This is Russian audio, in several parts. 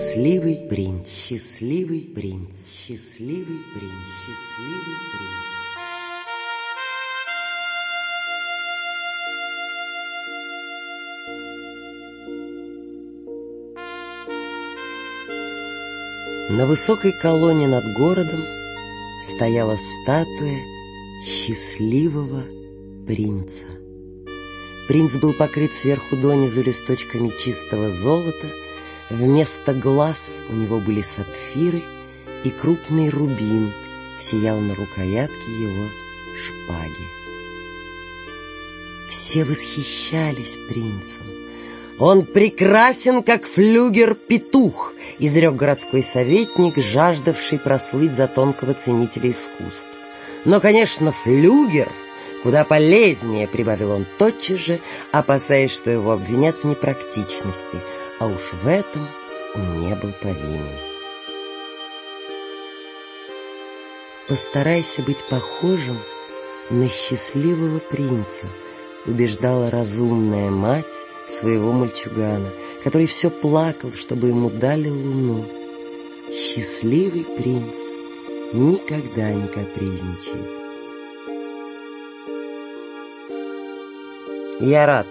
Счастливый принц, счастливый принц, счастливый принц, счастливый принц. На высокой колонне над городом стояла статуя счастливого принца. Принц был покрыт сверху донизу листочками чистого золота, вместо глаз у него были сапфиры, и крупный рубин сиял на рукоятке его шпаги. Все восхищались принцем. «Он прекрасен, как флюгер-петух», — изрек городской советник, жаждавший прослыть за тонкого ценителя искусств. «Но, конечно, флюгер куда полезнее», — прибавил он тотчас же, опасаясь, что его обвинят в непрактичности, а уж в этом он не был повинен. «Постарайся быть похожим на счастливого принца», — убеждала разумная мать, своего мальчугана, который все плакал, чтобы ему дали луну. Счастливый принц никогда не капризничает. «Я рад,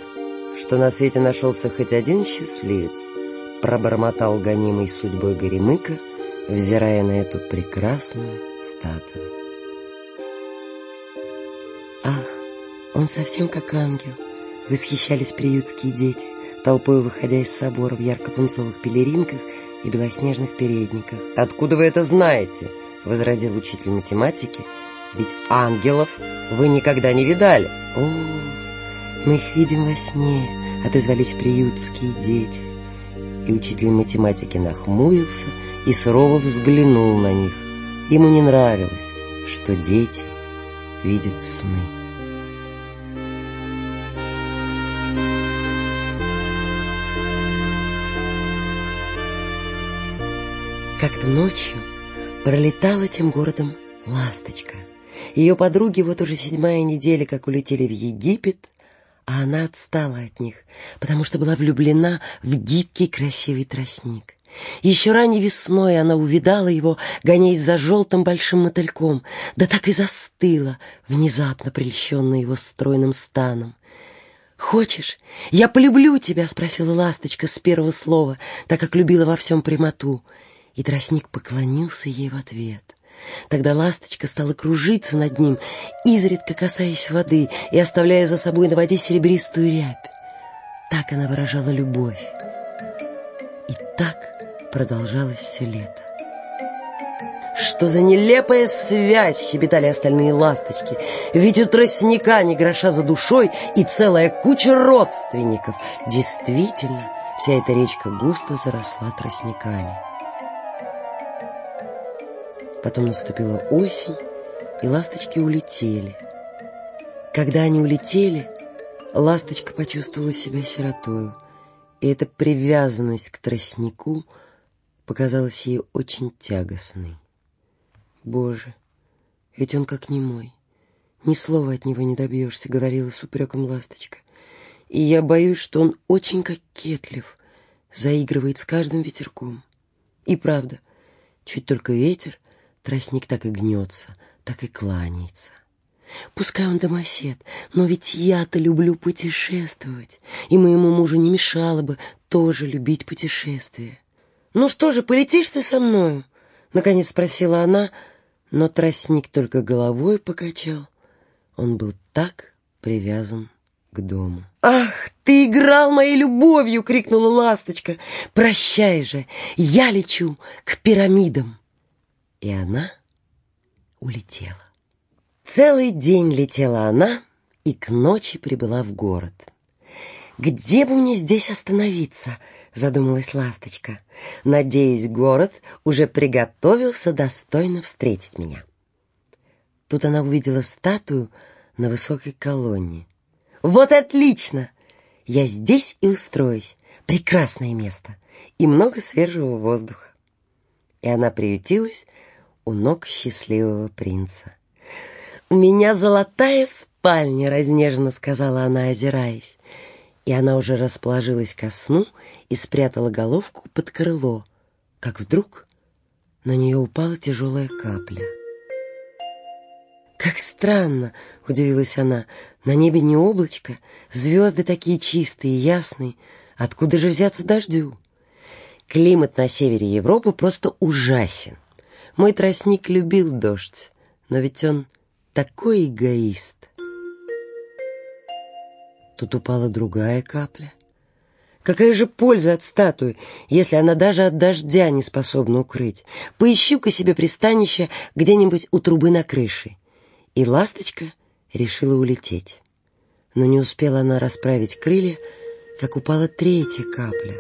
что на свете нашелся хоть один счастливец», пробормотал гонимый судьбой Горемыка, взирая на эту прекрасную статую. «Ах, он совсем как ангел!» восхищались приютские дети, толпой выходя из собора в ярко-пунцовых пелеринках и белоснежных передниках. «Откуда вы это знаете?» — возразил учитель математики. «Ведь ангелов вы никогда не видали». «О, мы их видим во сне», — отозвались приютские дети. И учитель математики нахмурился и сурово взглянул на них. Ему не нравилось, что дети видят сны. Как-то ночью пролетала тем городом ласточка. Ее подруги вот уже седьмая неделя, как улетели в Египет, а она отстала от них, потому что была влюблена в гибкий красивый тростник. Еще ранней весной она увидала его, гоняясь за желтым большим мотыльком, да так и застыла, внезапно прельщенная его стройным станом. «Хочешь, я полюблю тебя?» — спросила ласточка с первого слова, так как любила во всем прямоту — и тростник поклонился ей в ответ. Тогда ласточка стала кружиться над ним, изредка касаясь воды и оставляя за собой на воде серебристую рябь. Так она выражала любовь. И так продолжалось все лето. «Что за нелепая связь!» — щебетали остальные ласточки. «Ведь у тростника ни гроша за душой и целая куча родственников!» Действительно, вся эта речка густо заросла тростниками. Потом наступила осень, и ласточки улетели. Когда они улетели, ласточка почувствовала себя сиротою, и эта привязанность к тростнику показалась ей очень тягостной. «Боже, ведь он как не мой, ни слова от него не добьешься», — говорила с упреком ласточка. «И я боюсь, что он очень кокетлив, заигрывает с каждым ветерком. И правда, чуть только ветер, Тростник так и гнется, так и кланяется. Пускай он домосед, но ведь я-то люблю путешествовать, и моему мужу не мешало бы тоже любить путешествия. «Ну что же, полетишь ты со мною?» — наконец спросила она, но тростник только головой покачал. Он был так привязан к дому. «Ах, ты играл моей любовью!» — крикнула ласточка. «Прощай же, я лечу к пирамидам!» И она улетела. Целый день летела она и к ночи прибыла в город. «Где бы мне здесь остановиться?» — задумалась ласточка. «Надеюсь, город уже приготовился достойно встретить меня». Тут она увидела статую на высокой колонне. «Вот отлично! Я здесь и устроюсь. Прекрасное место и много свежего воздуха». И она приютилась у ног счастливого принца. «У меня золотая спальня», — разнеженно сказала она, озираясь. И она уже расположилась ко сну и спрятала головку под крыло, как вдруг на нее упала тяжелая капля. «Как странно!» — удивилась она. «На небе не облачко, звезды такие чистые, ясные. Откуда же взяться дождю?» Климат на севере Европы просто ужасен. Мой тростник любил дождь, но ведь он такой эгоист. Тут упала другая капля. Какая же польза от статуи, если она даже от дождя не способна укрыть? Поищу-ка себе пристанище где-нибудь у трубы на крыше. И ласточка решила улететь. Но не успела она расправить крылья, как упала третья капля.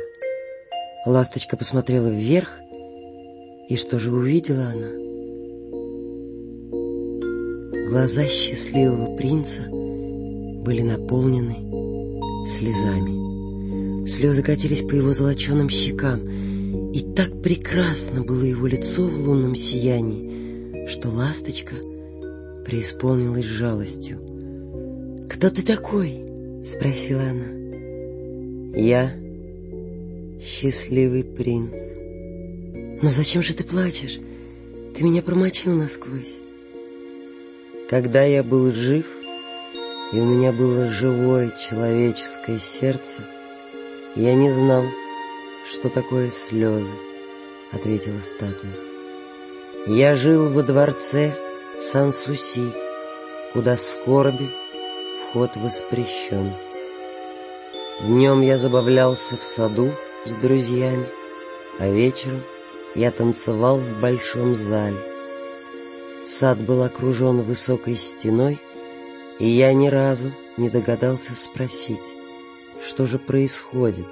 Ласточка посмотрела вверх, и что же увидела она? Глаза счастливого принца были наполнены слезами. Слезы катились по его золоченым щекам, и так прекрасно было его лицо в лунном сиянии, что ласточка преисполнилась жалостью. «Кто ты такой?» — спросила она. «Я счастливый принц». «Но зачем же ты плачешь? Ты меня промочил насквозь». Когда я был жив, и у меня было живое человеческое сердце, я не знал, что такое слезы, — ответила статуя. Я жил во дворце Сан-Суси, куда скорби вход воспрещен. Днем я забавлялся в саду с друзьями, а вечером я танцевал в большом зале. Сад был окружен высокой стеной, и я ни разу не догадался спросить, что же происходит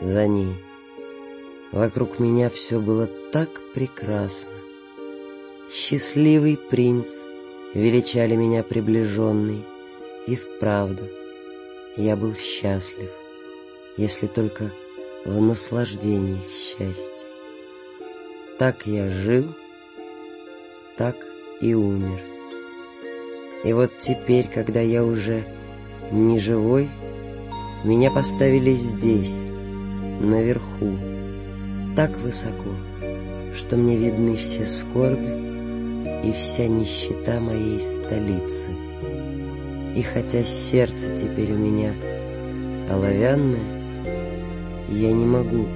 за ней. Вокруг меня все было так прекрасно. Счастливый принц, величали меня приближенные, и вправду я был счастлив, если только в наслаждениях счастья. Так я жил, так и умер. И вот теперь, когда я уже не живой, меня поставили здесь, наверху, так высоко, что мне видны все скорби и вся нищета моей столицы. И хотя сердце теперь у меня оловянное, я не могу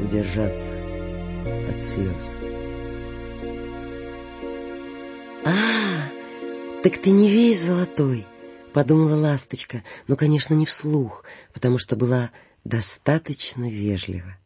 удержаться от слез. «А, так ты не весь золотой!» — подумала ласточка, но, конечно, не вслух, потому что была достаточно вежлива.